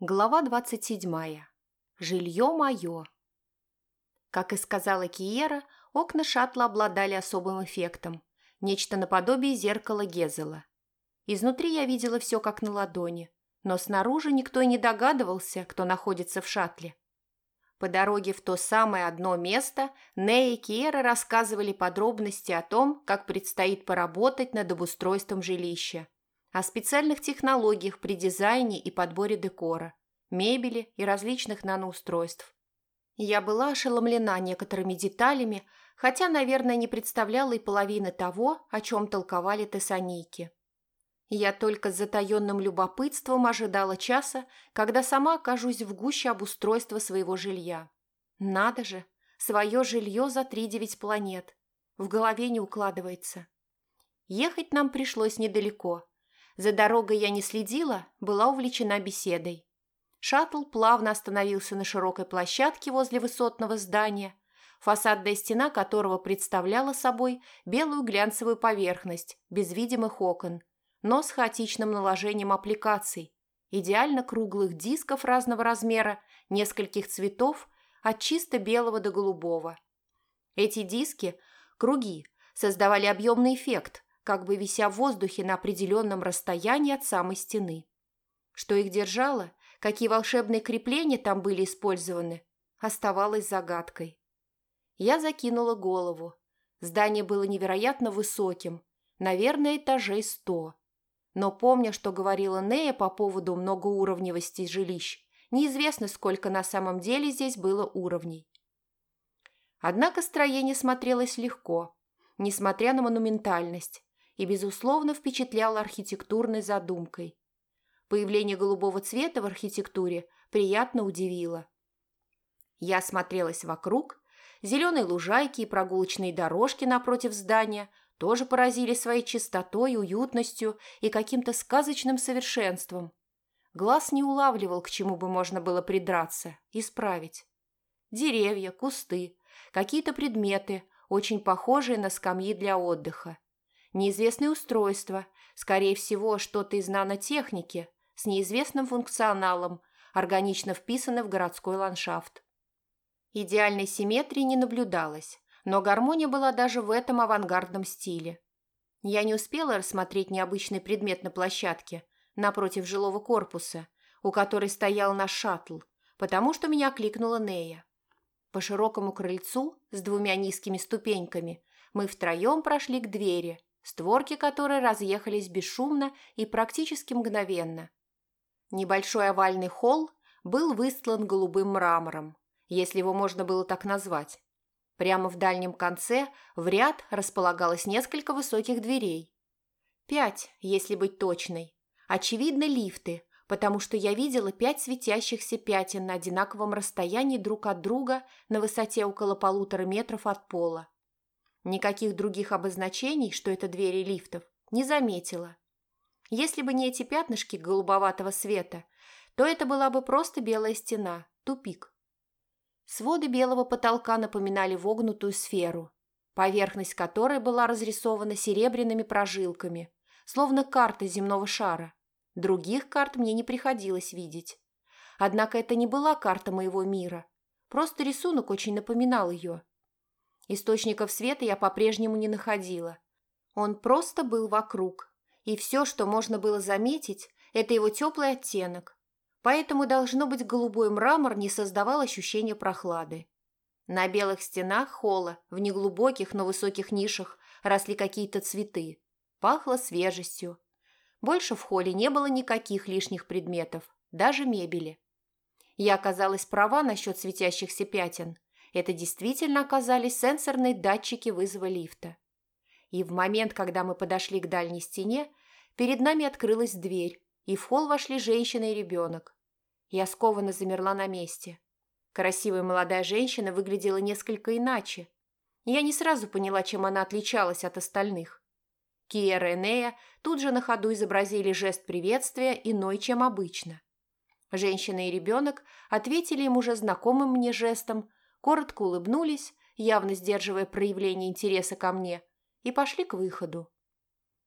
Глава 27. Жилье мое. Как и сказала Киера, окна шаттла обладали особым эффектом. Нечто наподобие зеркала Гезела. Изнутри я видела все как на ладони, но снаружи никто и не догадывался, кто находится в шаттле. По дороге в то самое одно место Нея и Киера рассказывали подробности о том, как предстоит поработать над обустройством жилища о специальных технологиях при дизайне и подборе декора, мебели и различных наноустройств. Я была ошеломлена некоторыми деталями, хотя, наверное, не представляла и половины того, о чем толковали тессанийки. Я только с затаенным любопытством ожидала часа, когда сама окажусь в гуще обустройства своего жилья. Надо же, свое жилье за три девять планет. В голове не укладывается. Ехать нам пришлось недалеко, за дорогой я не следила, была увлечена беседой. Шаттл плавно остановился на широкой площадке возле высотного здания, фасадная стена которого представляла собой белую глянцевую поверхность, без видимых окон, но с хаотичным наложением аппликаций, идеально круглых дисков разного размера, нескольких цветов, от чисто белого до голубого. Эти диски, круги, создавали объемный эффект, как бы вися в воздухе на определенном расстоянии от самой стены. Что их держало, какие волшебные крепления там были использованы, оставалось загадкой. Я закинула голову. Здание было невероятно высоким, наверное, этажей сто. Но помня, что говорила Нея по поводу многоуровневости жилищ, неизвестно, сколько на самом деле здесь было уровней. Однако строение смотрелось легко, несмотря на монументальность, и, безусловно, впечатлял архитектурной задумкой. Появление голубого цвета в архитектуре приятно удивило. Я осмотрелась вокруг. Зеленые лужайки и прогулочные дорожки напротив здания тоже поразили своей чистотой, уютностью и каким-то сказочным совершенством. Глаз не улавливал, к чему бы можно было придраться, исправить. Деревья, кусты, какие-то предметы, очень похожие на скамьи для отдыха неизвестные устройства, скорее всего, что-то из нанотехники, с неизвестным функционалом, органично вписаны в городской ландшафт. Идеальной симметрии не наблюдалось, но гармония была даже в этом авангардном стиле. Я не успела рассмотреть необычный предмет на площадке, напротив жилого корпуса, у которой стоял наш шаттл, потому что меня кликнула Нея. По широкому крыльцу с двумя низкими ступеньками мы втроем прошли к двери, створки которой разъехались бесшумно и практически мгновенно. Небольшой овальный холл был выстлан голубым мрамором, если его можно было так назвать. Прямо в дальнем конце в ряд располагалось несколько высоких дверей. Пять, если быть точной. Очевидно, лифты, потому что я видела пять светящихся пятен на одинаковом расстоянии друг от друга на высоте около полутора метров от пола. Никаких других обозначений, что это двери лифтов, не заметила. Если бы не эти пятнышки голубоватого света, то это была бы просто белая стена, тупик. Своды белого потолка напоминали вогнутую сферу, поверхность которой была разрисована серебряными прожилками, словно карта земного шара. Других карт мне не приходилось видеть. Однако это не была карта моего мира, просто рисунок очень напоминал ее – Источников света я по-прежнему не находила. Он просто был вокруг, и все, что можно было заметить, это его теплый оттенок. Поэтому, должно быть, голубой мрамор не создавал ощущения прохлады. На белых стенах холла, в неглубоких, но высоких нишах, росли какие-то цветы. Пахло свежестью. Больше в холле не было никаких лишних предметов, даже мебели. Я оказалась права насчет светящихся пятен – это действительно оказались сенсорные датчики вызова лифта. И в момент, когда мы подошли к дальней стене, перед нами открылась дверь, и в холл вошли женщина и ребенок. Я скованно замерла на месте. Красивая молодая женщина выглядела несколько иначе. Я не сразу поняла, чем она отличалась от остальных. Киера и Нея тут же на ходу изобразили жест приветствия иной, чем обычно. Женщина и ребенок ответили им уже знакомым мне жестом, коротко улыбнулись, явно сдерживая проявление интереса ко мне, и пошли к выходу.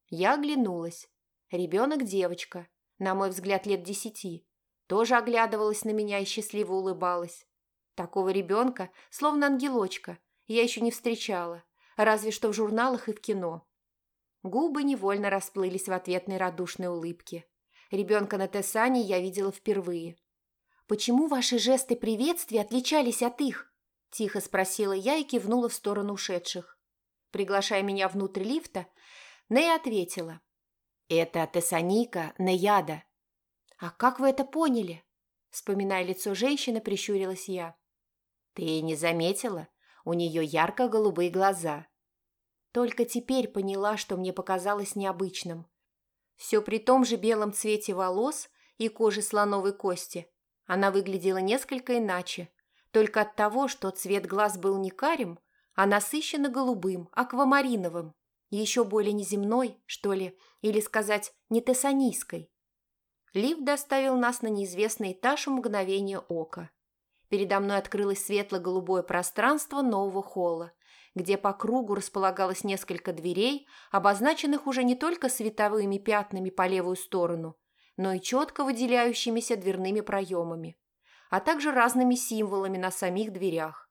Я оглянулась. Ребенок – девочка, на мой взгляд, лет десяти. тоже оглядывалась на меня и счастливо улыбалась. Такого ребенка, словно ангелочка, я еще не встречала, разве что в журналах и в кино. Губы невольно расплылись в ответной радушной улыбке. Ребенка на Тессане я видела впервые. «Почему ваши жесты приветствия отличались от их?» – тихо спросила я и кивнула в сторону ушедших. Приглашая меня внутрь лифта, Нея ответила. «Это Тессаника Неяда». «А как вы это поняли?» Вспоминая лицо женщины, прищурилась я. «Ты не заметила? У нее ярко-голубые глаза». Только теперь поняла, что мне показалось необычным. Все при том же белом цвете волос и кожи слоновой кости. Она выглядела несколько иначе, только от того, что цвет глаз был не карим, а насыщенно голубым, аквамариновым, еще более неземной, что ли, или сказать, не тессанийской. Лифт доставил нас на неизвестный этаж в мгновение ока. Передо мной открылось светло-голубое пространство нового холла, где по кругу располагалось несколько дверей, обозначенных уже не только световыми пятнами по левую сторону, но и четко выделяющимися дверными проемами, а также разными символами на самих дверях.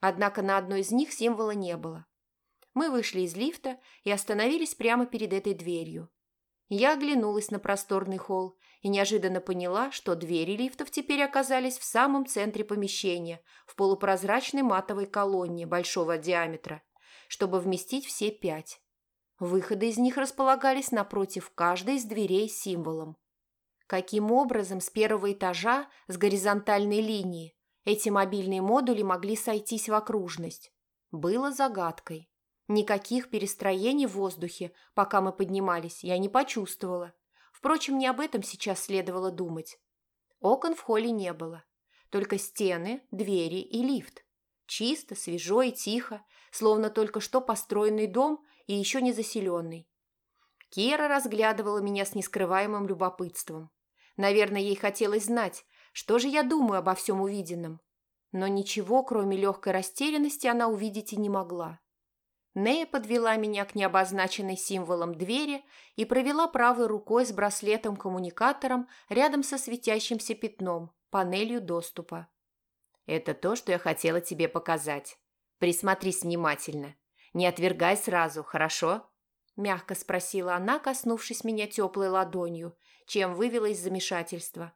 Однако на одной из них символа не было. Мы вышли из лифта и остановились прямо перед этой дверью. Я оглянулась на просторный холл и неожиданно поняла, что двери лифтов теперь оказались в самом центре помещения, в полупрозрачной матовой колонне большого диаметра, чтобы вместить все пять. Выходы из них располагались напротив каждой из дверей символом. Каким образом с первого этажа, с горизонтальной линии, эти мобильные модули могли сойтись в окружность? Было загадкой. Никаких перестроений в воздухе, пока мы поднимались, я не почувствовала. Впрочем, не об этом сейчас следовало думать. Окон в холле не было. Только стены, двери и лифт. Чисто, свежо и тихо, словно только что построенный дом и еще не заселенный. Кира разглядывала меня с нескрываемым любопытством. Наверное, ей хотелось знать, что же я думаю обо всем увиденном. Но ничего, кроме легкой растерянности, она увидеть и не могла. Нея подвела меня к необозначенной символом двери и провела правой рукой с браслетом-коммуникатором рядом со светящимся пятном, панелью доступа. «Это то, что я хотела тебе показать. Присмотрись внимательно. Не отвергай сразу, хорошо?» Мягко спросила она, коснувшись меня теплой ладонью, чем вывела из замешательства.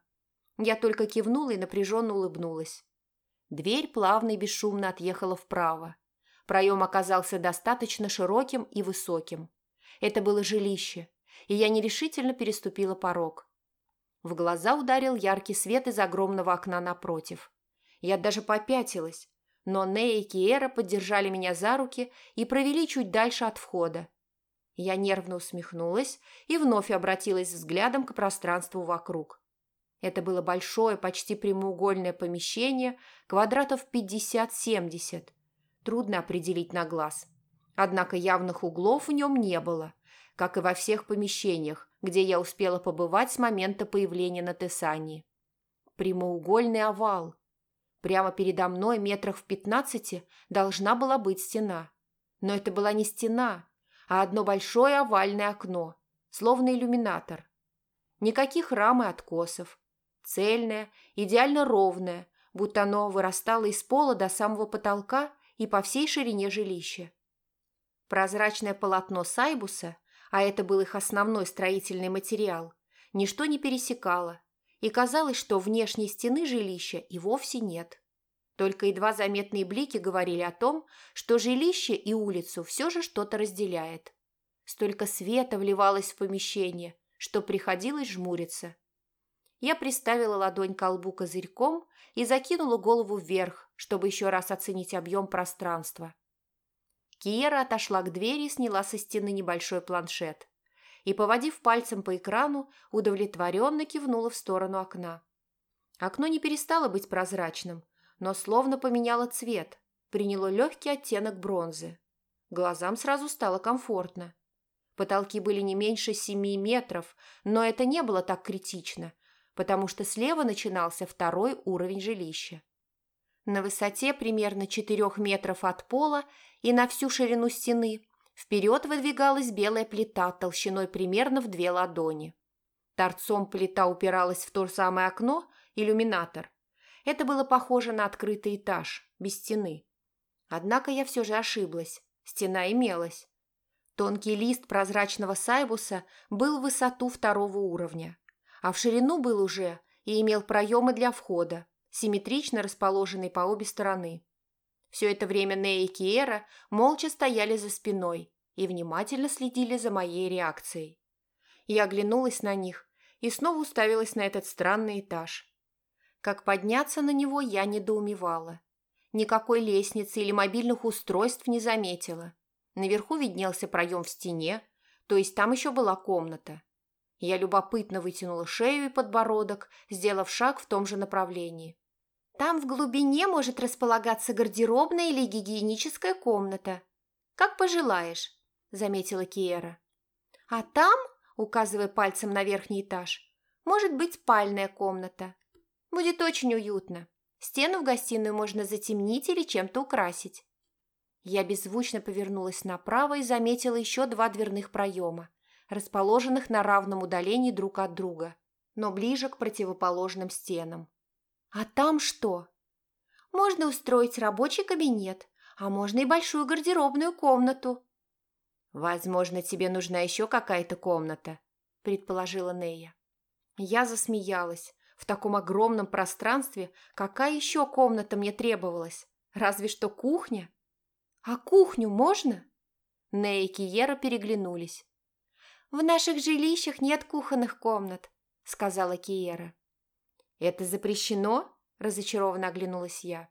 Я только кивнула и напряженно улыбнулась. Дверь плавно и бесшумно отъехала вправо. Проем оказался достаточно широким и высоким. Это было жилище, и я нерешительно переступила порог. В глаза ударил яркий свет из огромного окна напротив. Я даже попятилась, но Нея и Киера поддержали меня за руки и провели чуть дальше от входа. Я нервно усмехнулась и вновь обратилась взглядом к пространству вокруг. Это было большое, почти прямоугольное помещение, квадратов 50-70, трудно определить на глаз. Однако явных углов в нем не было, как и во всех помещениях, где я успела побывать с момента появления на Тесании. Прямоугольный овал. Прямо передо мной метрах в пятнадцати должна была быть стена. Но это была не стена, а одно большое овальное окно, словно иллюминатор. Никаких рам и откосов. Цельное, идеально ровное, будто оно вырастало из пола до самого потолка и по всей ширине жилища. Прозрачное полотно сайбуса, а это был их основной строительный материал, ничто не пересекало, и казалось, что внешней стены жилища и вовсе нет. Только едва заметные блики говорили о том, что жилище и улицу все же что-то разделяет. Столько света вливалось в помещение, что приходилось жмуриться. Я приставила ладонь к колбу козырьком и закинула голову вверх, чтобы еще раз оценить объем пространства. Киера отошла к двери и сняла со стены небольшой планшет. И, поводив пальцем по экрану, удовлетворенно кивнула в сторону окна. Окно не перестало быть прозрачным, но словно поменяло цвет, приняло легкий оттенок бронзы. Глазам сразу стало комфортно. Потолки были не меньше семи метров, но это не было так критично, потому что слева начинался второй уровень жилища. На высоте примерно 4 метров от пола и на всю ширину стены вперед выдвигалась белая плита толщиной примерно в две ладони. Торцом плита упиралась в то самое окно, иллюминатор. Это было похоже на открытый этаж, без стены. Однако я все же ошиблась. Стена имелась. Тонкий лист прозрачного сайбуса был в высоту второго уровня, а в ширину был уже и имел проемы для входа, симметрично расположенные по обе стороны. Все это время Нея и Киера молча стояли за спиной и внимательно следили за моей реакцией. Я оглянулась на них и снова уставилась на этот странный этаж. Как подняться на него, я недоумевала. Никакой лестницы или мобильных устройств не заметила. Наверху виднелся проем в стене, то есть там еще была комната. Я любопытно вытянула шею и подбородок, сделав шаг в том же направлении. Там в глубине может располагаться гардеробная или гигиеническая комната. Как пожелаешь, заметила Киера. А там, указывая пальцем на верхний этаж, может быть спальная комната. Будет очень уютно. Стену в гостиную можно затемнить или чем-то украсить. Я беззвучно повернулась направо и заметила еще два дверных проема, расположенных на равном удалении друг от друга, но ближе к противоположным стенам. А там что? Можно устроить рабочий кабинет, а можно и большую гардеробную комнату. Возможно, тебе нужна еще какая-то комната, предположила Нея. Я засмеялась. В таком огромном пространстве какая еще комната мне требовалась? Разве что кухня. А кухню можно? Нея и Киера переглянулись. «В наших жилищах нет кухонных комнат», — сказала Киера. «Это запрещено?» – разочарованно оглянулась я.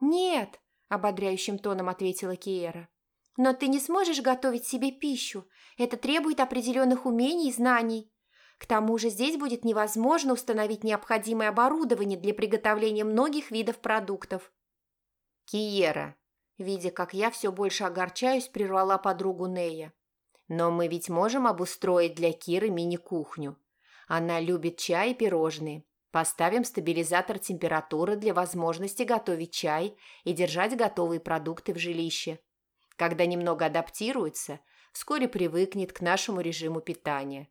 «Нет», – ободряющим тоном ответила Киера. «Но ты не сможешь готовить себе пищу. Это требует определенных умений и знаний. К тому же здесь будет невозможно установить необходимое оборудование для приготовления многих видов продуктов». «Киера», видя, как я все больше огорчаюсь, прервала подругу Нея. «Но мы ведь можем обустроить для Киры мини-кухню. Она любит чай и пирожные. Поставим стабилизатор температуры для возможности готовить чай и держать готовые продукты в жилище. Когда немного адаптируется, вскоре привыкнет к нашему режиму питания.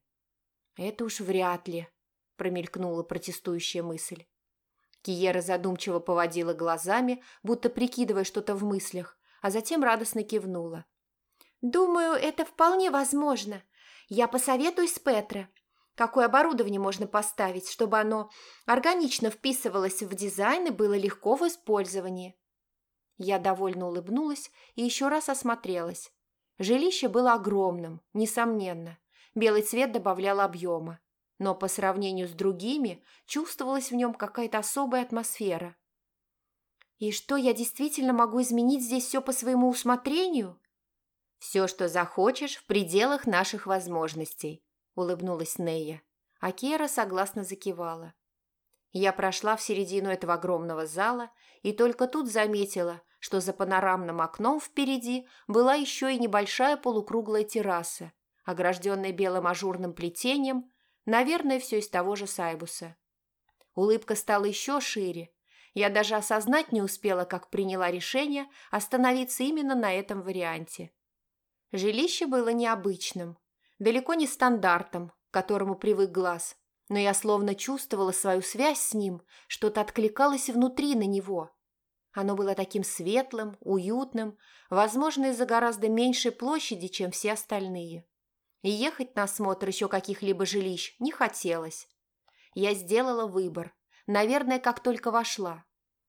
«Это уж вряд ли», – промелькнула протестующая мысль. Киера задумчиво поводила глазами, будто прикидывая что-то в мыслях, а затем радостно кивнула. «Думаю, это вполне возможно. Я посоветуюсь с Петро. Какое оборудование можно поставить, чтобы оно органично вписывалось в дизайн и было легко в использовании? Я довольно улыбнулась и еще раз осмотрелась. Жилище было огромным, несомненно. Белый цвет добавлял объема. Но по сравнению с другими чувствовалась в нем какая-то особая атмосфера. «И что, я действительно могу изменить здесь все по своему усмотрению?» «Все, что захочешь, в пределах наших возможностей», – улыбнулась Нея, а Кера согласно закивала. Я прошла в середину этого огромного зала и только тут заметила, что за панорамным окном впереди была еще и небольшая полукруглая терраса, огражденная белым ажурным плетением, наверное, все из того же сайбуса. Улыбка стала еще шире. Я даже осознать не успела, как приняла решение остановиться именно на этом варианте. Жилище было необычным, далеко не стандартом, к которому привык глаз, но я словно чувствовала свою связь с ним, что-то откликалось внутри на него. Оно было таким светлым, уютным, возможно, из-за гораздо меньшей площади, чем все остальные. И ехать на осмотр еще каких-либо жилищ не хотелось. Я сделала выбор, наверное, как только вошла.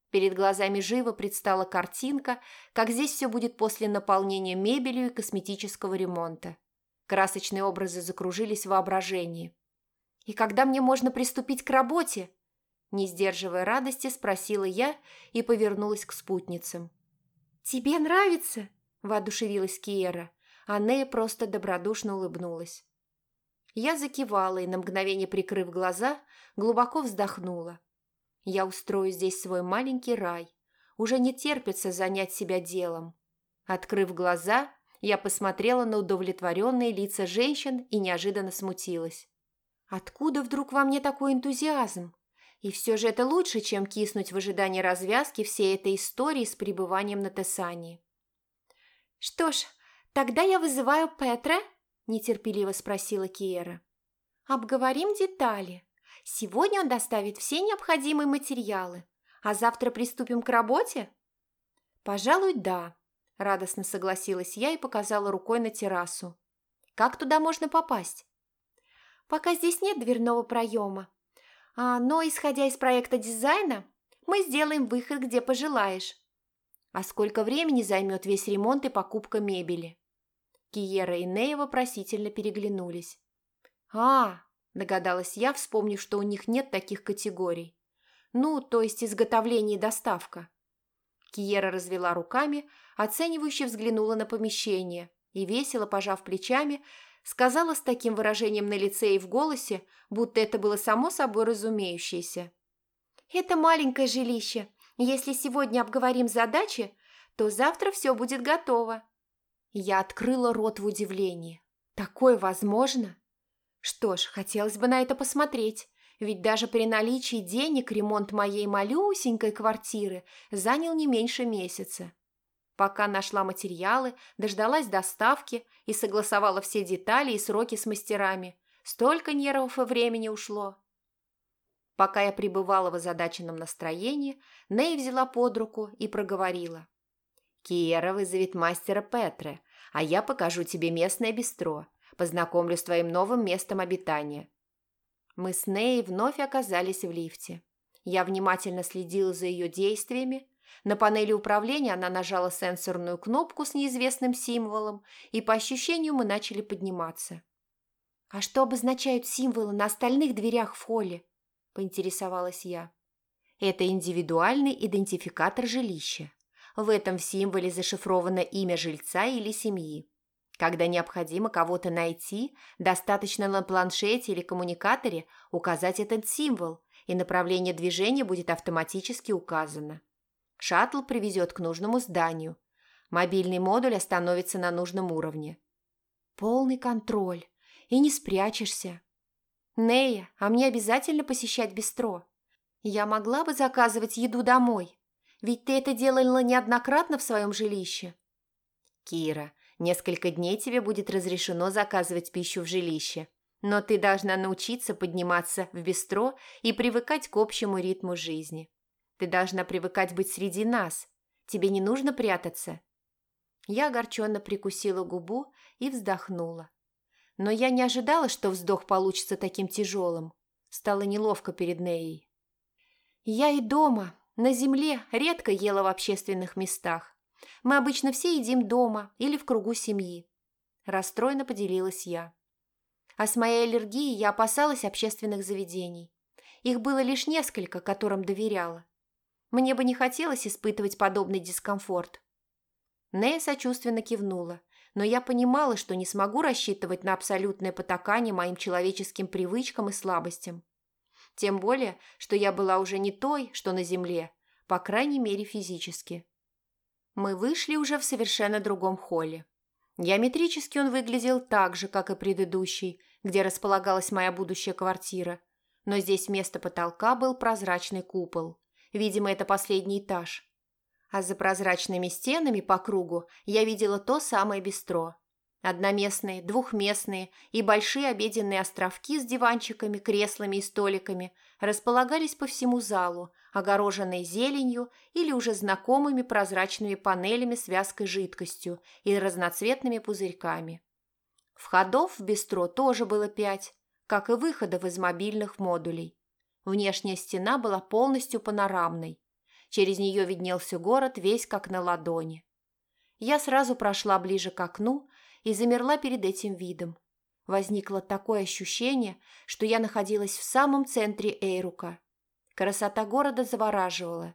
Перед глазами живо предстала картинка, как здесь все будет после наполнения мебелью и косметического ремонта. Красочные образы закружились в воображении. «И когда мне можно приступить к работе?» Не сдерживая радости, спросила я и повернулась к спутницам. «Тебе нравится?» – воодушевилась Киера, а Нея просто добродушно улыбнулась. Я закивала и, на мгновение прикрыв глаза, глубоко вздохнула. Я устрою здесь свой маленький рай. Уже не терпится занять себя делом. Открыв глаза, я посмотрела на удовлетворенные лица женщин и неожиданно смутилась. Откуда вдруг во мне такой энтузиазм? И все же это лучше, чем киснуть в ожидании развязки всей этой истории с пребыванием на Тесании. «Что ж, тогда я вызываю Петра?» – нетерпеливо спросила Киера. Обговорим детали. Сегодня он доставит все необходимые материалы, а завтра приступим к работе? Пожалуй, да, радостно согласилась я и показала рукой на террасу. Как туда можно попасть? Пока здесь нет дверного проема. А, но, исходя из проекта дизайна, мы сделаем выход, где пожелаешь. А сколько времени займет весь ремонт и покупка мебели? Киера и Нея вопросительно переглянулись. «А, – догадалась я, вспомнив, что у них нет таких категорий. «Ну, то есть изготовление и доставка». Киера развела руками, оценивающе взглянула на помещение и, весело пожав плечами, сказала с таким выражением на лице и в голосе, будто это было само собой разумеющееся. «Это маленькое жилище. Если сегодня обговорим задачи, то завтра все будет готово». Я открыла рот в удивлении. «Такое возможно?» Что ж, хотелось бы на это посмотреть, ведь даже при наличии денег ремонт моей малюсенькой квартиры занял не меньше месяца. Пока нашла материалы, дождалась доставки и согласовала все детали и сроки с мастерами. Столько нервов и времени ушло. Пока я пребывала в озадаченном настроении, Ней взяла под руку и проговорила. «Киера вызовет мастера Петре, а я покажу тебе местное бистро. Познакомлю с твоим новым местом обитания». Мы с Ней вновь оказались в лифте. Я внимательно следила за ее действиями. На панели управления она нажала сенсорную кнопку с неизвестным символом, и по ощущению мы начали подниматься. «А что обозначают символы на остальных дверях в холле?» – поинтересовалась я. «Это индивидуальный идентификатор жилища. В этом символе зашифровано имя жильца или семьи. Когда необходимо кого-то найти, достаточно на планшете или коммуникаторе указать этот символ, и направление движения будет автоматически указано. Шаттл привезет к нужному зданию. Мобильный модуль остановится на нужном уровне. Полный контроль. И не спрячешься. Нея, а мне обязательно посещать бистро. Я могла бы заказывать еду домой. Ведь ты это делала неоднократно в своем жилище. Кира, Несколько дней тебе будет разрешено заказывать пищу в жилище, но ты должна научиться подниматься в бистро и привыкать к общему ритму жизни. Ты должна привыкать быть среди нас. Тебе не нужно прятаться». Я огорченно прикусила губу и вздохнула. Но я не ожидала, что вздох получится таким тяжелым. Стало неловко перед Неей. Я и дома, на земле, редко ела в общественных местах. Мы обычно все едим дома или в кругу семьи. Расстроенно поделилась я. А с моей аллергией я опасалась общественных заведений. Их было лишь несколько, которым доверяла. Мне бы не хотелось испытывать подобный дискомфорт. Нея сочувственно кивнула, но я понимала, что не смогу рассчитывать на абсолютное потакание моим человеческим привычкам и слабостям. Тем более, что я была уже не той, что на земле, по крайней мере физически. Мы вышли уже в совершенно другом холле. Геометрически он выглядел так же, как и предыдущий, где располагалась моя будущая квартира. Но здесь вместо потолка был прозрачный купол. Видимо, это последний этаж. А за прозрачными стенами по кругу я видела то самое бистро. Одноместные, двухместные и большие обеденные островки с диванчиками, креслами и столиками располагались по всему залу, огороженные зеленью или уже знакомыми прозрачными панелями с вязкой жидкостью и разноцветными пузырьками. Входов в бистро тоже было пять, как и выходов из мобильных модулей. Внешняя стена была полностью панорамной. Через нее виднелся город весь как на ладони. Я сразу прошла ближе к окну и замерла перед этим видом. Возникло такое ощущение, что я находилась в самом центре Эйрука. Красота города завораживала.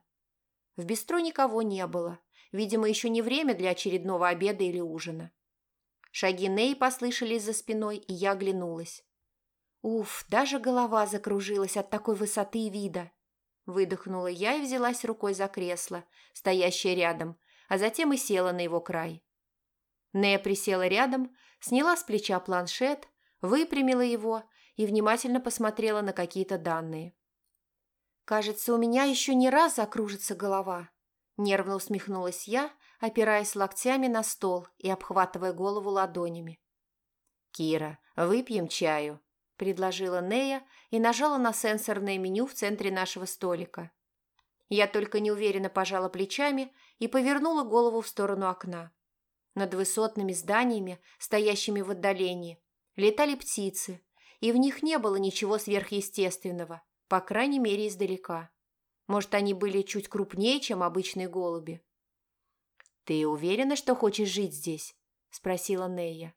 В бистро никого не было. Видимо, еще не время для очередного обеда или ужина. Шаги Ней послышались за спиной, и я оглянулась. Уф, даже голова закружилась от такой высоты и вида. Выдохнула я и взялась рукой за кресло, стоящее рядом, а затем и села на его край. Нея присела рядом, сняла с плеча планшет, выпрямила его и внимательно посмотрела на какие-то данные. «Кажется, у меня еще не раз закружится голова», – нервно усмехнулась я, опираясь локтями на стол и обхватывая голову ладонями. «Кира, выпьем чаю», – предложила Нея и нажала на сенсорное меню в центре нашего столика. Я только неуверенно пожала плечами и повернула голову в сторону окна. Над высотными зданиями, стоящими в отдалении, летали птицы, и в них не было ничего сверхъестественного, по крайней мере, издалека. Может, они были чуть крупнее, чем обычные голуби. «Ты уверена, что хочешь жить здесь?» – спросила Нея.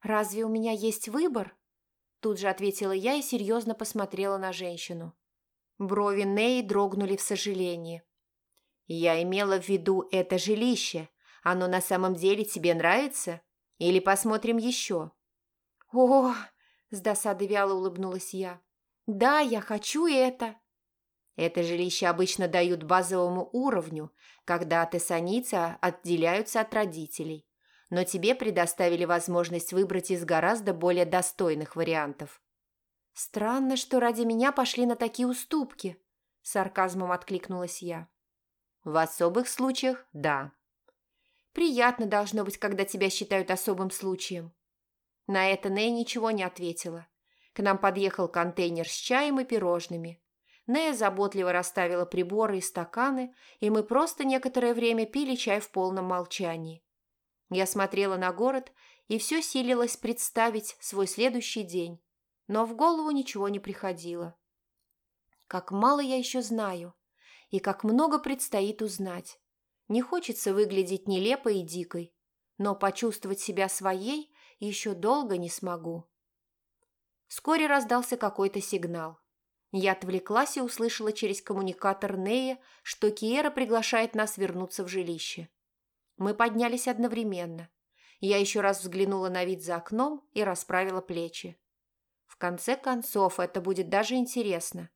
«Разве у меня есть выбор?» Тут же ответила я и серьезно посмотрела на женщину. Брови Неи дрогнули в сожалении. «Я имела в виду это жилище. Оно на самом деле тебе нравится? Или посмотрим еще?» «О!» – с досады вяло улыбнулась я. «Да, я хочу это!» Это жилище обычно дают базовому уровню, когда тессаницы отделяются от родителей. Но тебе предоставили возможность выбрать из гораздо более достойных вариантов. «Странно, что ради меня пошли на такие уступки», – сарказмом откликнулась я. «В особых случаях – да». «Приятно должно быть, когда тебя считают особым случаем». На это Нэй ничего не ответила. К нам подъехал контейнер с чаем и пирожными. Нея заботливо расставила приборы и стаканы, и мы просто некоторое время пили чай в полном молчании. Я смотрела на город и все силилась представить свой следующий день, но в голову ничего не приходило. Как мало я еще знаю, и как много предстоит узнать. Не хочется выглядеть нелепой и дикой, но почувствовать себя своей еще долго не смогу. Вскоре раздался какой-то сигнал. Я отвлеклась и услышала через коммуникатор Нея, что Киера приглашает нас вернуться в жилище. Мы поднялись одновременно. Я еще раз взглянула на вид за окном и расправила плечи. В конце концов, это будет даже интересно.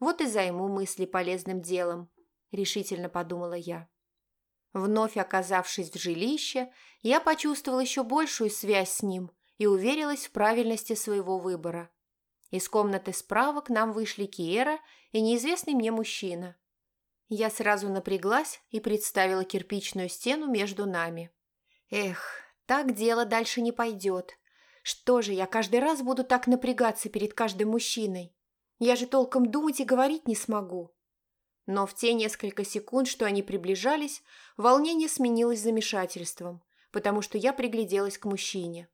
Вот и займу мысли полезным делом, решительно подумала я. Вновь оказавшись в жилище, я почувствовала еще большую связь с ним и уверилась в правильности своего выбора. Из комнаты справа к нам вышли Киера и неизвестный мне мужчина. Я сразу напряглась и представила кирпичную стену между нами. Эх, так дело дальше не пойдет. Что же, я каждый раз буду так напрягаться перед каждым мужчиной? Я же толком думать и говорить не смогу. Но в те несколько секунд, что они приближались, волнение сменилось замешательством, потому что я пригляделась к мужчине.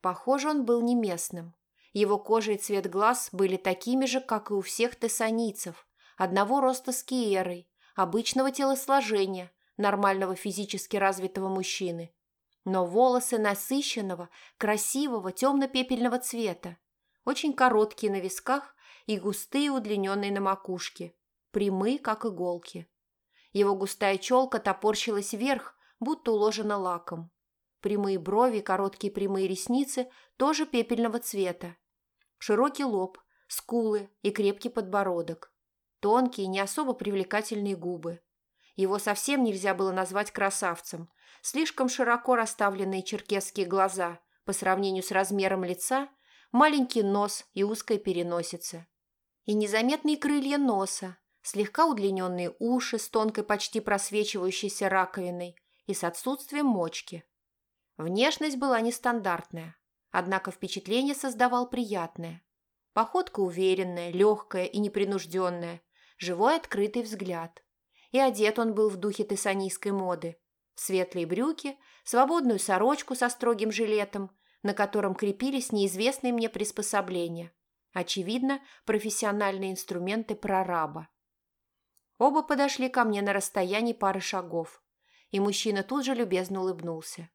Похоже, он был не местным. Его кожа и цвет глаз были такими же, как и у всех тессанийцев, одного роста с Киерой, обычного телосложения, нормального физически развитого мужчины. Но волосы насыщенного, красивого, темно-пепельного цвета, очень короткие на висках и густые, удлиненные на макушке, прямые, как иголки. Его густая челка топорщилась вверх, будто уложена лаком. Прямые брови, короткие прямые ресницы тоже пепельного цвета. Широкий лоб, скулы и крепкий подбородок. Тонкие, не особо привлекательные губы. Его совсем нельзя было назвать красавцем. Слишком широко расставленные черкесские глаза по сравнению с размером лица, маленький нос и узкая переносица. И незаметные крылья носа, слегка удлиненные уши с тонкой почти просвечивающейся раковиной и с отсутствием мочки. Внешность была нестандартная, однако впечатление создавал приятное. Походка уверенная, легкая и непринужденная, живой открытый взгляд. И одет он был в духе тессанийской моды. Светлые брюки, свободную сорочку со строгим жилетом, на котором крепились неизвестные мне приспособления. Очевидно, профессиональные инструменты прораба. Оба подошли ко мне на расстоянии пары шагов, и мужчина тут же любезно улыбнулся.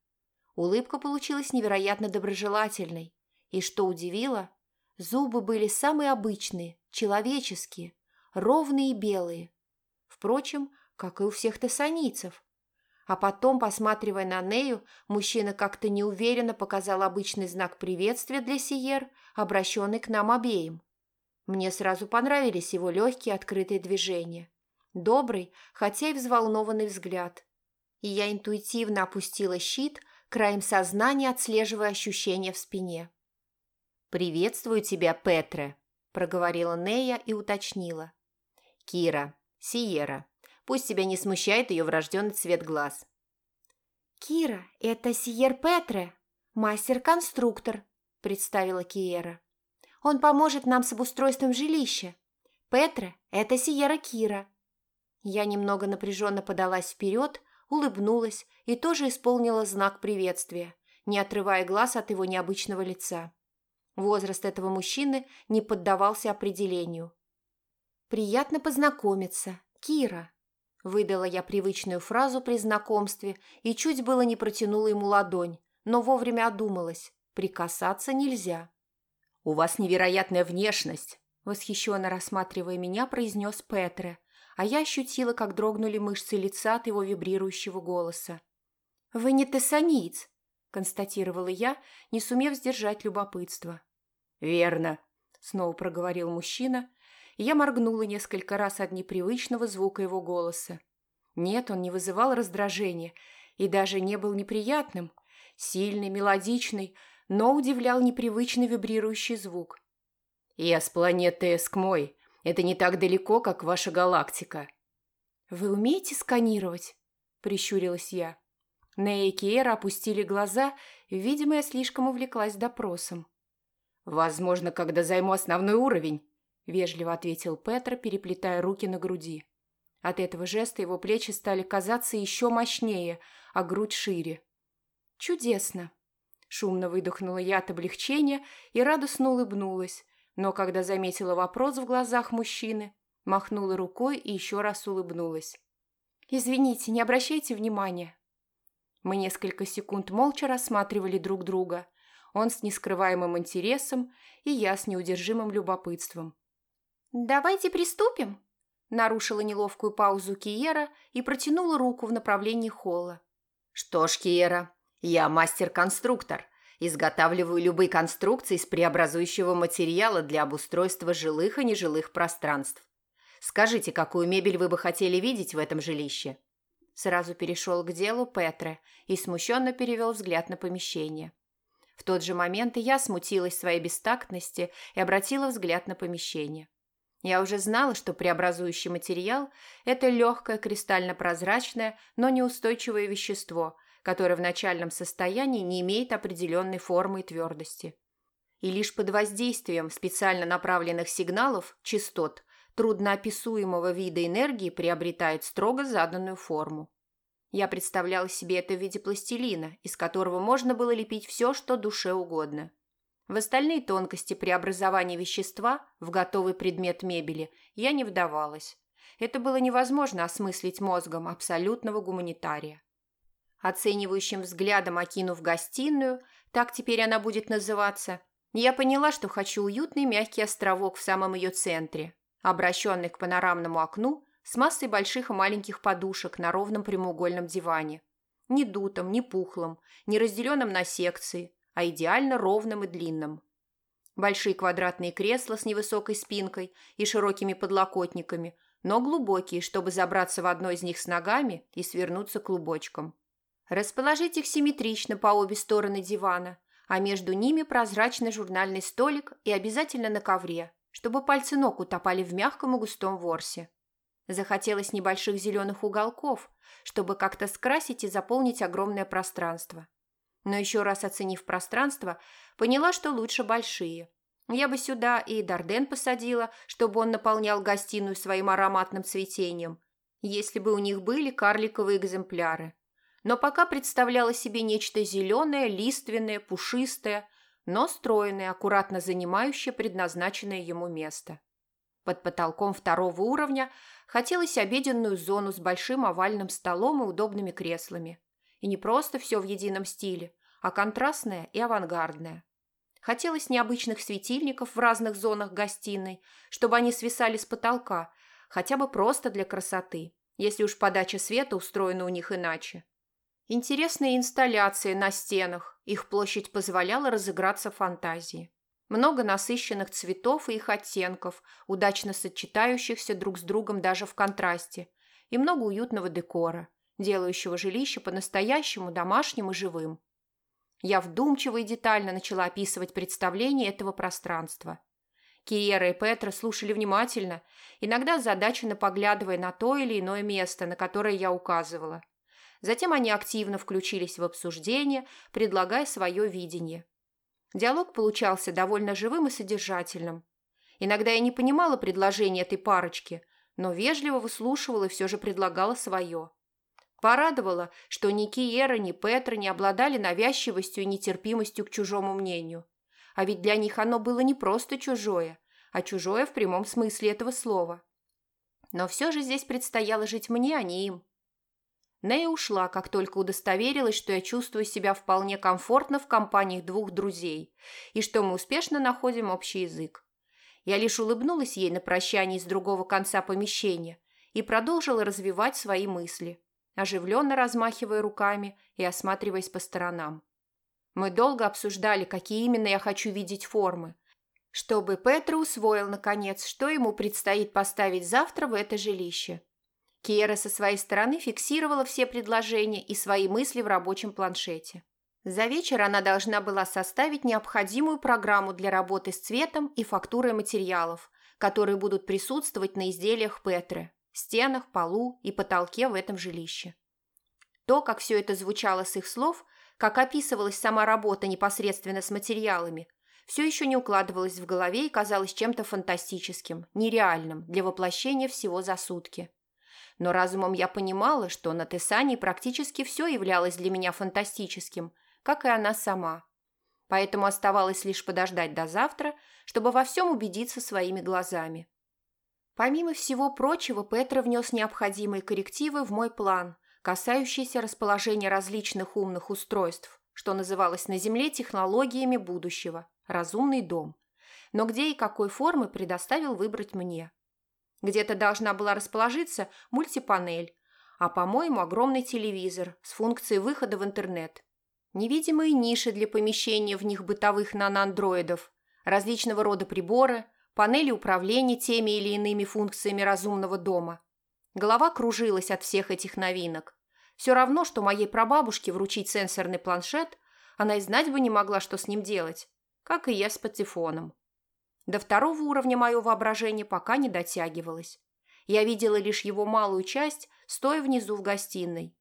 Улыбка получилась невероятно доброжелательной, и, что удивило, зубы были самые обычные, человеческие, ровные и белые. Впрочем, как и у всех тессанийцев. А потом, посматривая на Нею, мужчина как-то неуверенно показал обычный знак приветствия для Сиер, обращенный к нам обеим. Мне сразу понравились его легкие открытые движения. Добрый, хотя и взволнованный взгляд. И я интуитивно опустила щит, краем сознания отслеживая ощущения в спине. «Приветствую тебя, Петре», – проговорила Нея и уточнила. «Кира, Сиера, пусть тебя не смущает ее врожденный цвет глаз». «Кира, это Сиер Петре, мастер-конструктор», – представила Киера. Он поможет нам с обустройством жилища. Петра – это Сиера Кира». Я немного напряженно подалась вперед, улыбнулась и тоже исполнила знак приветствия, не отрывая глаз от его необычного лица. Возраст этого мужчины не поддавался определению. «Приятно познакомиться, Кира», – выдала я привычную фразу при знакомстве и чуть было не протянула ему ладонь, но вовремя одумалась. Прикасаться нельзя. «У вас невероятная внешность», – восхищенно рассматривая меня, произнес Петре, а я ощутила, как дрогнули мышцы лица от его вибрирующего голоса. «Вы не тессаниец», – констатировала я, не сумев сдержать любопытство. «Верно», – снова проговорил мужчина, и я моргнула несколько раз от непривычного звука его голоса. Нет, он не вызывал раздражения и даже не был неприятным, сильный, мелодичный, но удивлял непривычный вибрирующий звук. «Я с планеты Эскмой. Это не так далеко, как ваша галактика». «Вы умеете сканировать?» – прищурилась я. Нея и опустили глаза, видимо, я слишком увлеклась допросом. «Возможно, когда займу основной уровень», – вежливо ответил Петра, переплетая руки на груди. От этого жеста его плечи стали казаться еще мощнее, а грудь шире. «Чудесно!» Шумно выдохнула я от облегчения и радостно улыбнулась, но когда заметила вопрос в глазах мужчины, махнула рукой и еще раз улыбнулась. «Извините, не обращайте внимания». Мы несколько секунд молча рассматривали друг друга. Он с нескрываемым интересом и я с неудержимым любопытством. «Давайте приступим», – нарушила неловкую паузу Киера и протянула руку в направлении холла. «Что ж, Киера, я мастер-конструктор. Изготавливаю любые конструкции из преобразующего материала для обустройства жилых и нежилых пространств. Скажите, какую мебель вы бы хотели видеть в этом жилище?» Сразу перешел к делу Петре и смущенно перевел взгляд на помещение. В тот же момент и я смутилась своей бестактности и обратила взгляд на помещение. Я уже знала, что преобразующий материал – это легкое кристально-прозрачное, но неустойчивое вещество, которое в начальном состоянии не имеет определенной формы и твердости. И лишь под воздействием специально направленных сигналов, частот, трудноописуемого вида энергии приобретает строго заданную форму. Я представляла себе это в виде пластилина, из которого можно было лепить все, что душе угодно. В остальные тонкости преобразования вещества в готовый предмет мебели я не вдавалась. Это было невозможно осмыслить мозгом абсолютного гуманитария. Оценивающим взглядом окинув гостиную, так теперь она будет называться, я поняла, что хочу уютный мягкий островок в самом ее центре, обращенный к панорамному окну с массой больших и маленьких подушек на ровном прямоугольном диване. Не дутом, не пухлым, не разделенным на секции, а идеально ровным и длинным. Большие квадратные кресла с невысокой спинкой и широкими подлокотниками, но глубокие, чтобы забраться в одно из них с ногами и свернуться клубочком. Расположить их симметрично по обе стороны дивана, а между ними прозрачный журнальный столик и обязательно на ковре, чтобы пальцы ног утопали в мягком и густом ворсе. Захотелось небольших зеленых уголков, чтобы как-то скрасить и заполнить огромное пространство. Но еще раз оценив пространство, поняла, что лучше большие. Я бы сюда и Дарден посадила, чтобы он наполнял гостиную своим ароматным цветением, если бы у них были карликовые экземпляры но пока представляла себе нечто зеленое, лиственное, пушистое, но стройное, аккуратно занимающее предназначенное ему место. Под потолком второго уровня хотелось обеденную зону с большим овальным столом и удобными креслами. И не просто все в едином стиле, а контрастное и авангардное. Хотелось необычных светильников в разных зонах гостиной, чтобы они свисали с потолка, хотя бы просто для красоты, если уж подача света устроена у них иначе. Интересные инсталляции на стенах, их площадь позволяла разыграться фантазии. Много насыщенных цветов и их оттенков, удачно сочетающихся друг с другом даже в контрасте, и много уютного декора, делающего жилище по-настоящему домашним и живым. Я вдумчиво и детально начала описывать представление этого пространства. Киера и Петра слушали внимательно, иногда задаченно поглядывая на то или иное место, на которое я указывала – Затем они активно включились в обсуждение, предлагая свое видение. Диалог получался довольно живым и содержательным. Иногда я не понимала предложения этой парочки, но вежливо выслушивала и все же предлагала свое. Порадовало, что ни Киера, ни Петра не обладали навязчивостью и нетерпимостью к чужому мнению. А ведь для них оно было не просто чужое, а чужое в прямом смысле этого слова. Но все же здесь предстояло жить мне, а не им. Нея ушла, как только удостоверилась, что я чувствую себя вполне комфортно в компании двух друзей и что мы успешно находим общий язык. Я лишь улыбнулась ей на прощании с другого конца помещения и продолжила развивать свои мысли, оживленно размахивая руками и осматриваясь по сторонам. Мы долго обсуждали, какие именно я хочу видеть формы, чтобы Петро усвоил, наконец, что ему предстоит поставить завтра в это жилище. Киера со своей стороны фиксировала все предложения и свои мысли в рабочем планшете. За вечер она должна была составить необходимую программу для работы с цветом и фактурой материалов, которые будут присутствовать на изделиях Петры, стенах, полу и потолке в этом жилище. То, как все это звучало с их слов, как описывалась сама работа непосредственно с материалами, все еще не укладывалось в голове и казалось чем-то фантастическим, нереальным для воплощения всего за сутки. Но разумом я понимала, что на Тесане практически все являлось для меня фантастическим – как и она сама. Поэтому оставалось лишь подождать до завтра, чтобы во всем убедиться своими глазами. Помимо всего прочего, Петра внес необходимые коррективы в мой план, касающиеся расположения различных умных устройств, что называлось на Земле технологиями будущего «разумный дом», но где и какой формы предоставил выбрать мне. Где-то должна была расположиться мультипанель, а, по-моему, огромный телевизор с функцией выхода в интернет. Невидимые ниши для помещения в них бытовых наноандроидов, различного рода приборы, панели управления теми или иными функциями разумного дома. Голова кружилась от всех этих новинок. Все равно, что моей прабабушке вручить сенсорный планшет, она и знать бы не могла, что с ним делать, как и я с патефоном. До второго уровня мое воображение пока не дотягивалось. Я видела лишь его малую часть, стоя внизу в гостиной.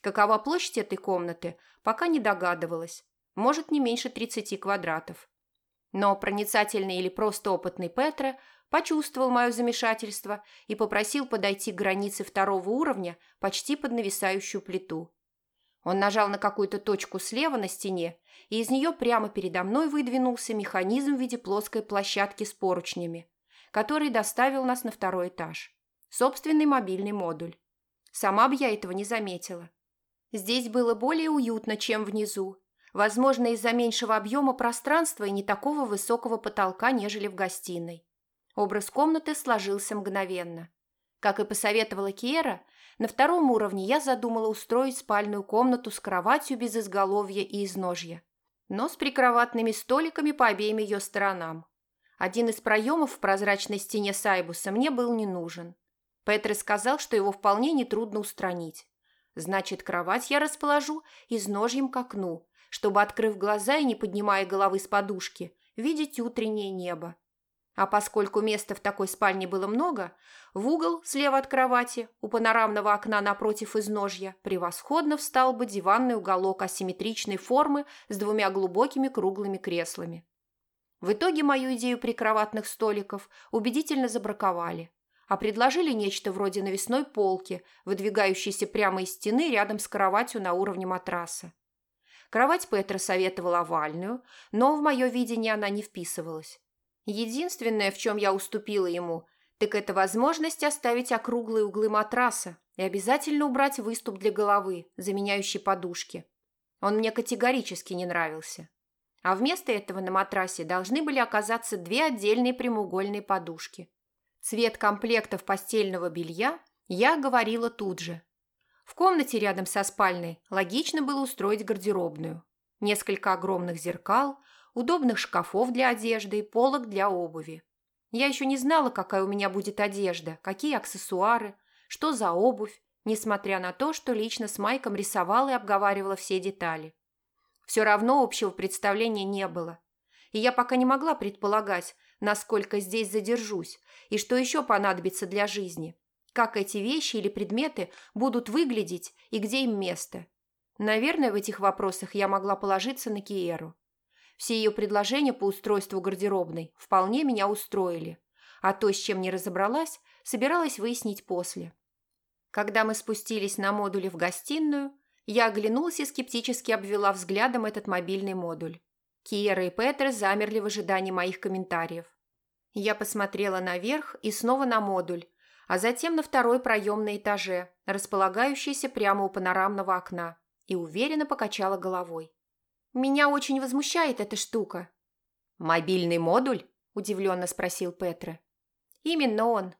Какова площадь этой комнаты, пока не догадывалась. Может, не меньше 30 квадратов. Но проницательный или просто опытный Петра почувствовал мое замешательство и попросил подойти к границе второго уровня почти под нависающую плиту. Он нажал на какую-то точку слева на стене, и из нее прямо передо мной выдвинулся механизм в виде плоской площадки с поручнями, который доставил нас на второй этаж. Собственный мобильный модуль. Сама бы я этого не заметила. Здесь было более уютно, чем внизу. Возможно, из-за меньшего объема пространства и не такого высокого потолка, нежели в гостиной. Образ комнаты сложился мгновенно. Как и посоветовала Киера, на втором уровне я задумала устроить спальную комнату с кроватью без изголовья и изножья, но с прикроватными столиками по обеим ее сторонам. Один из проемов в прозрачной стене Сайбуса мне был не нужен. Петр сказал, что его вполне нетрудно устранить. Значит, кровать я расположу изножьем к окну, чтобы, открыв глаза и не поднимая головы с подушки, видеть утреннее небо. А поскольку места в такой спальне было много, в угол слева от кровати, у панорамного окна напротив изножья, превосходно встал бы диванный уголок асимметричной формы с двумя глубокими круглыми креслами. В итоге мою идею прикроватных столиков убедительно забраковали а предложили нечто вроде навесной полки, выдвигающейся прямо из стены рядом с кроватью на уровне матраса. Кровать Петра советовала овальную, но в мое видение она не вписывалась. Единственное, в чем я уступила ему, так это возможность оставить округлые углы матраса и обязательно убрать выступ для головы, заменяющий подушки. Он мне категорически не нравился. А вместо этого на матрасе должны были оказаться две отдельные прямоугольные подушки. Цвет комплектов постельного белья я говорила тут же. В комнате рядом со спальной логично было устроить гардеробную. Несколько огромных зеркал, удобных шкафов для одежды и полок для обуви. Я еще не знала, какая у меня будет одежда, какие аксессуары, что за обувь, несмотря на то, что лично с Майком рисовала и обговаривала все детали. Все равно общего представления не было. И я пока не могла предполагать, насколько здесь задержусь и что еще понадобится для жизни, как эти вещи или предметы будут выглядеть и где им место. Наверное, в этих вопросах я могла положиться на Киеру. Все ее предложения по устройству гардеробной вполне меня устроили, а то, с чем не разобралась, собиралась выяснить после. Когда мы спустились на модуле в гостиную, я оглянулась и скептически обвела взглядом этот мобильный модуль. Киера и Петер замерли в ожидании моих комментариев. Я посмотрела наверх и снова на модуль, а затем на второй проем на этаже, располагающийся прямо у панорамного окна, и уверенно покачала головой. «Меня очень возмущает эта штука». «Мобильный модуль?» – удивленно спросил Петра. «Именно он.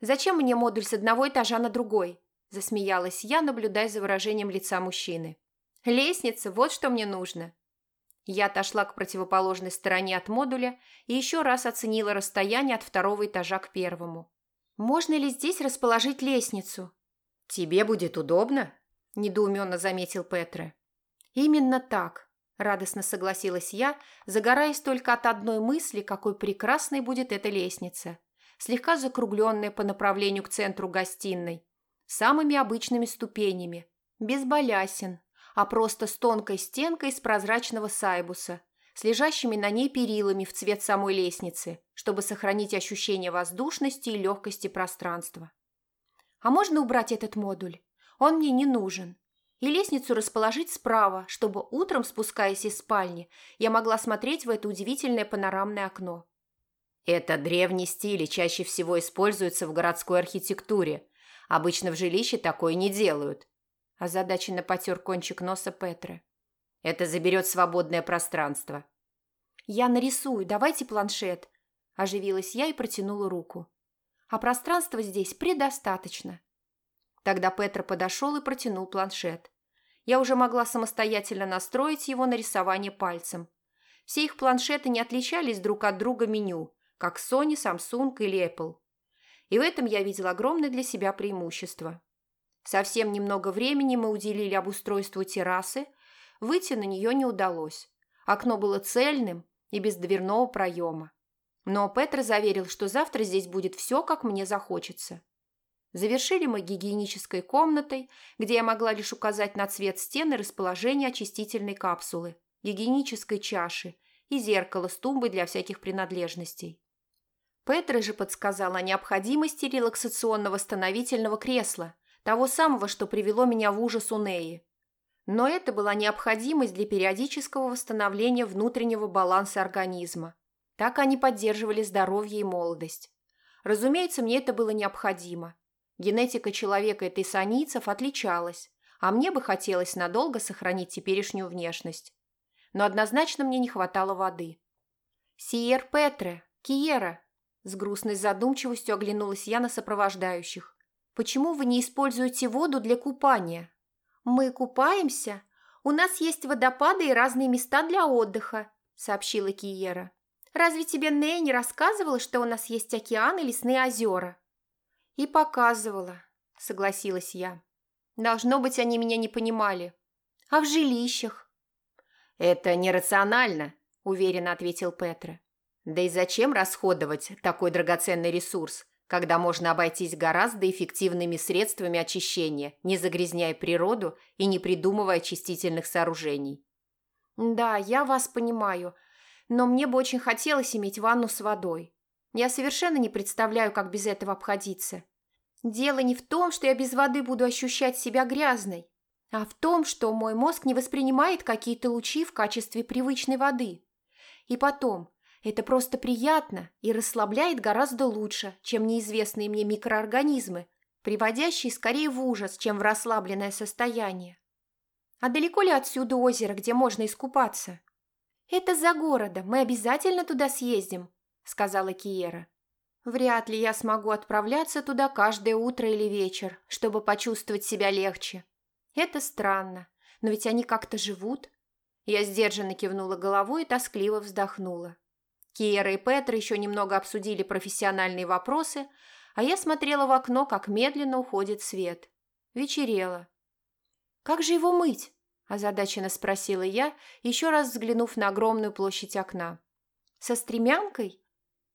Зачем мне модуль с одного этажа на другой?» – засмеялась я, наблюдая за выражением лица мужчины. «Лестница, вот что мне нужно». Я отошла к противоположной стороне от модуля и еще раз оценила расстояние от второго этажа к первому. «Можно ли здесь расположить лестницу?» «Тебе будет удобно?» – недоуменно заметил Петре. «Именно так», – радостно согласилась я, загораясь только от одной мысли, какой прекрасной будет эта лестница, слегка закругленная по направлению к центру гостиной, самыми обычными ступенями, без балясин, а просто с тонкой стенкой из прозрачного сайбуса, с лежащими на ней перилами в цвет самой лестницы, чтобы сохранить ощущение воздушности и легкости пространства. А можно убрать этот модуль? Он мне не нужен. И лестницу расположить справа, чтобы утром, спускаясь из спальни, я могла смотреть в это удивительное панорамное окно. Это древний стиль и чаще всего используется в городской архитектуре. Обычно в жилище такое не делают озадаченно потер кончик носа Петра. «Это заберет свободное пространство». «Я нарисую, давайте планшет», – оживилась я и протянула руку. «А пространства здесь предостаточно». Тогда Петра подошел и протянул планшет. Я уже могла самостоятельно настроить его на рисование пальцем. Все их планшеты не отличались друг от друга меню, как Sony, Samsung или Apple. И в этом я видела огромное для себя преимущество. Совсем немного времени мы уделили обустройству террасы, выйти на нее не удалось. Окно было цельным и без дверного проема. Но Петр заверил, что завтра здесь будет все, как мне захочется. Завершили мы гигиенической комнатой, где я могла лишь указать на цвет стены расположение очистительной капсулы, гигиенической чаши и зеркало с тумбой для всяких принадлежностей. Петра же подсказал о необходимости релаксационно-восстановительного кресла, того самого, что привело меня в ужас у Неи. Но это была необходимость для периодического восстановления внутреннего баланса организма. Так они поддерживали здоровье и молодость. Разумеется, мне это было необходимо. Генетика человека и тессанийцев отличалась, а мне бы хотелось надолго сохранить теперешнюю внешность. Но однозначно мне не хватало воды. «Сиер Петре, Киера!» С грустной задумчивостью оглянулась я на сопровождающих. Почему вы не используете воду для купания? Мы купаемся. У нас есть водопады и разные места для отдыха, сообщила Киера. Разве тебе Нэй не рассказывала, что у нас есть океан и лесные озера? И показывала, согласилась я. Должно быть, они меня не понимали. А в жилищах? Это нерационально, уверенно ответил Петра. Да и зачем расходовать такой драгоценный ресурс? когда можно обойтись гораздо эффективными средствами очищения, не загрязняя природу и не придумывая очистительных сооружений. «Да, я вас понимаю, но мне бы очень хотелось иметь ванну с водой. Я совершенно не представляю, как без этого обходиться. Дело не в том, что я без воды буду ощущать себя грязной, а в том, что мой мозг не воспринимает какие-то лучи в качестве привычной воды. И потом, это просто приятно и расслабляет гораздо лучше, чем неизвестные мне микроорганизмы, приводящие скорее в ужас, чем в расслабленное состояние. А далеко ли отсюда озеро, где можно искупаться? Это за городом, мы обязательно туда съездим, сказала Киера. Вряд ли я смогу отправляться туда каждое утро или вечер, чтобы почувствовать себя легче. Это странно, но ведь они как-то живут. Я сдержанно кивнула головой и тоскливо вздохнула. Киера и Петр еще немного обсудили профессиональные вопросы, а я смотрела в окно, как медленно уходит свет. Вечерело. «Как же его мыть?» – озадаченно спросила я, еще раз взглянув на огромную площадь окна. «Со стремянкой?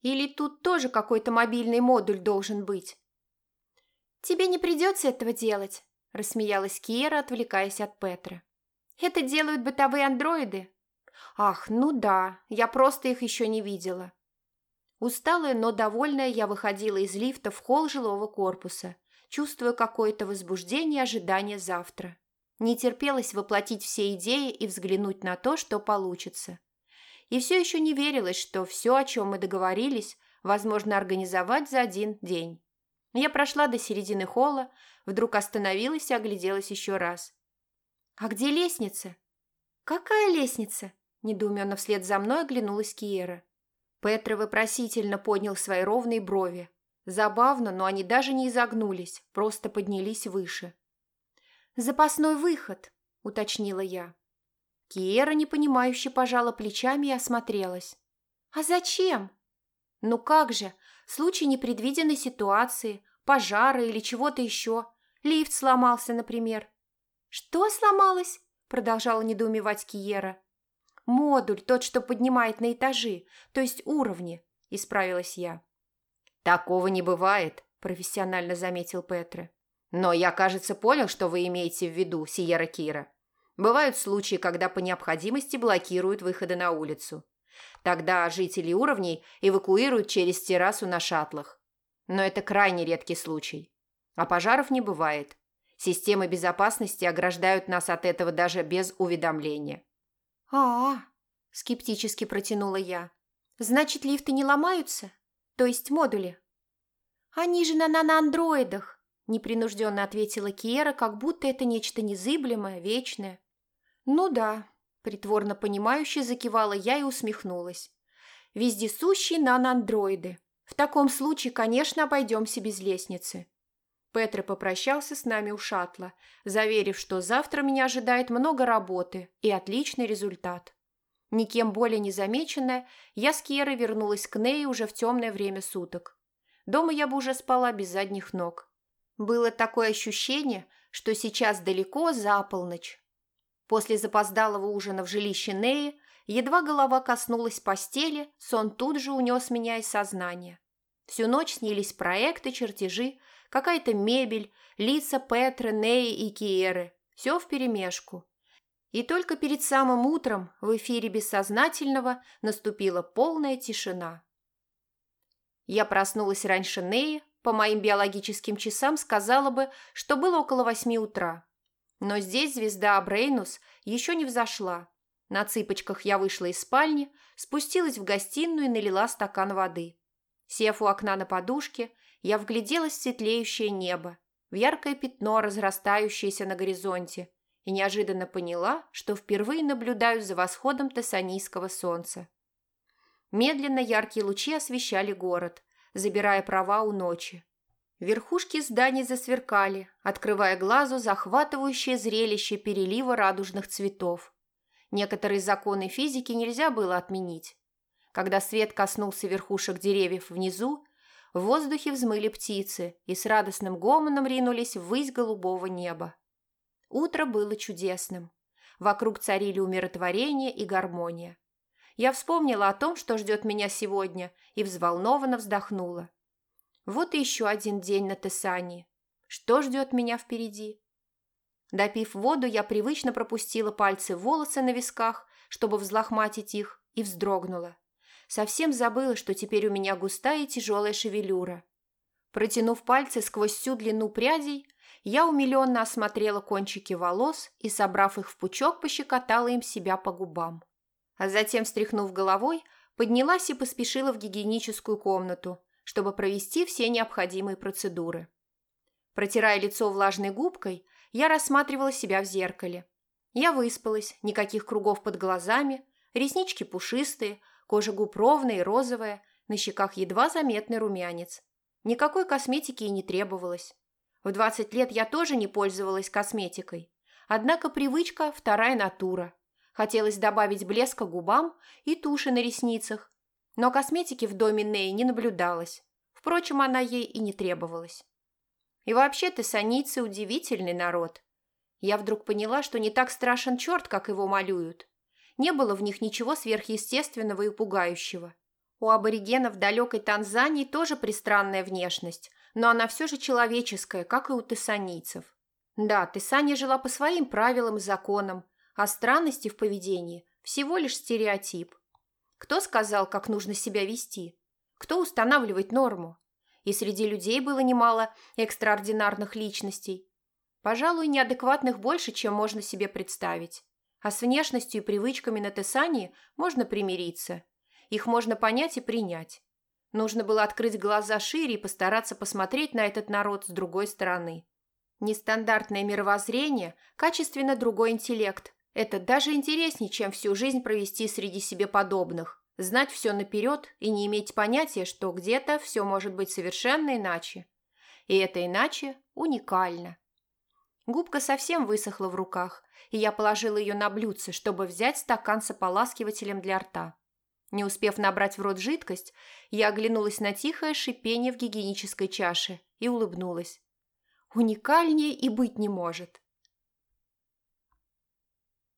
Или тут тоже какой-то мобильный модуль должен быть?» «Тебе не придется этого делать», – рассмеялась Киера, отвлекаясь от Петра. «Это делают бытовые андроиды. Ах, ну да, я просто их еще не видела. Усталая, но довольная, я выходила из лифта в холл жилого корпуса, чувствуя какое-то возбуждение и ожидание завтра. Не терпелось воплотить все идеи и взглянуть на то, что получится. И все еще не верилось, что все, о чем мы договорились, возможно организовать за один день. Я прошла до середины холла, вдруг остановилась и огляделась еще раз. «А где лестница?» «Какая лестница?» – недоуменно вслед за мной оглянулась Киера. Петра вопросительно поднял свои ровные брови. Забавно, но они даже не изогнулись, просто поднялись выше. «Запасной выход», – уточнила я. Киера непонимающе пожала плечами и осмотрелась. «А зачем?» «Ну как же, в случае непредвиденной ситуации, пожара или чего-то еще. Лифт сломался, например». «Что сломалось?» – продолжала недоумевать Киера. «Модуль, тот, что поднимает на этажи, то есть уровни», – исправилась я. «Такого не бывает», – профессионально заметил Петре. «Но я, кажется, понял, что вы имеете в виду, Сиера Кира. Бывают случаи, когда по необходимости блокируют выходы на улицу. Тогда жители уровней эвакуируют через террасу на шаттлах. Но это крайне редкий случай. А пожаров не бывает. Системы безопасности ограждают нас от этого даже без уведомления. «А-а», – скептически протянула я. «Значит, лифты не ломаются? То есть модули?» «Они же на наноандроидах», – непринужденно ответила Киера, как будто это нечто незыблемое, вечное. «Ну да», – притворно понимающе закивала я и усмехнулась. «Вездесущие наноандроиды. В таком случае, конечно, обойдемся без лестницы». Петра попрощался с нами у шаттла, заверив, что завтра меня ожидает много работы и отличный результат. Никем более не замеченная, я с Кьерой вернулась к Ней уже в темное время суток. Дома я бы уже спала без задних ног. Было такое ощущение, что сейчас далеко за полночь. После запоздалого ужина в жилище Неи, едва голова коснулась постели, сон тут же унес меня из сознания. Всю ночь снились проекты, чертежи, какая-то мебель, лица Петры, Неи и Киеры. Все вперемешку. И только перед самым утром в эфире бессознательного наступила полная тишина. Я проснулась раньше Неи, по моим биологическим часам сказала бы, что было около восьми утра. Но здесь звезда Абрейнус еще не взошла. На цыпочках я вышла из спальни, спустилась в гостиную и налила стакан воды. Сев у окна на подушке, я вгляделась в светлеющее небо, в яркое пятно, разрастающееся на горизонте, и неожиданно поняла, что впервые наблюдаю за восходом тессанийского солнца. Медленно яркие лучи освещали город, забирая права у ночи. Верхушки зданий засверкали, открывая глазу захватывающее зрелище перелива радужных цветов. Некоторые законы физики нельзя было отменить. Когда свет коснулся верхушек деревьев внизу, в воздухе взмыли птицы и с радостным гомоном ринулись ввысь голубого неба. Утро было чудесным. Вокруг царили умиротворение и гармония. Я вспомнила о том, что ждет меня сегодня, и взволнованно вздохнула. Вот и еще один день на Тессании. Что ждет меня впереди? Допив воду, я привычно пропустила пальцы в волосы на висках, чтобы взлохматить их, и вздрогнула. Совсем забыла, что теперь у меня густая и тяжелая шевелюра. Протянув пальцы сквозь всю длину прядей, я умиленно осмотрела кончики волос и, собрав их в пучок, пощекотала им себя по губам. А затем, встряхнув головой, поднялась и поспешила в гигиеническую комнату, чтобы провести все необходимые процедуры. Протирая лицо влажной губкой, я рассматривала себя в зеркале. Я выспалась, никаких кругов под глазами, реснички пушистые, Кожа губ ровная и розовая, на щеках едва заметный румянец. Никакой косметики и не требовалось. В 20 лет я тоже не пользовалась косметикой. Однако привычка – вторая натура. Хотелось добавить блеска губам и туши на ресницах. Но косметики в доме Ней не наблюдалось. Впрочем, она ей и не требовалась. И вообще тессаницы – удивительный народ. Я вдруг поняла, что не так страшен черт, как его малюют. Не было в них ничего сверхъестественного и пугающего. У аборигенов далекой Танзании тоже пристранная внешность, но она все же человеческая, как и у тессанийцев. Да, Тессания жила по своим правилам и законам, а странности в поведении Всего лишь стереотип. Кто сказал, как нужно себя вести? Кто устанавливает норму? И среди людей было немало экстраординарных личностей. Пожалуй, неадекватных больше, чем можно себе представить. А с внешностью и привычками на Тесании можно примириться. Их можно понять и принять. Нужно было открыть глаза шире и постараться посмотреть на этот народ с другой стороны. Нестандартное мировоззрение, качественно другой интеллект. Это даже интереснее, чем всю жизнь провести среди себе подобных. Знать все наперед и не иметь понятия, что где-то все может быть совершенно иначе. И это иначе уникально. Губка совсем высохла в руках, и я положила ее на блюдце, чтобы взять стакан с ополаскивателем для рта. Не успев набрать в рот жидкость, я оглянулась на тихое шипение в гигиенической чаше и улыбнулась. Уникальнее и быть не может.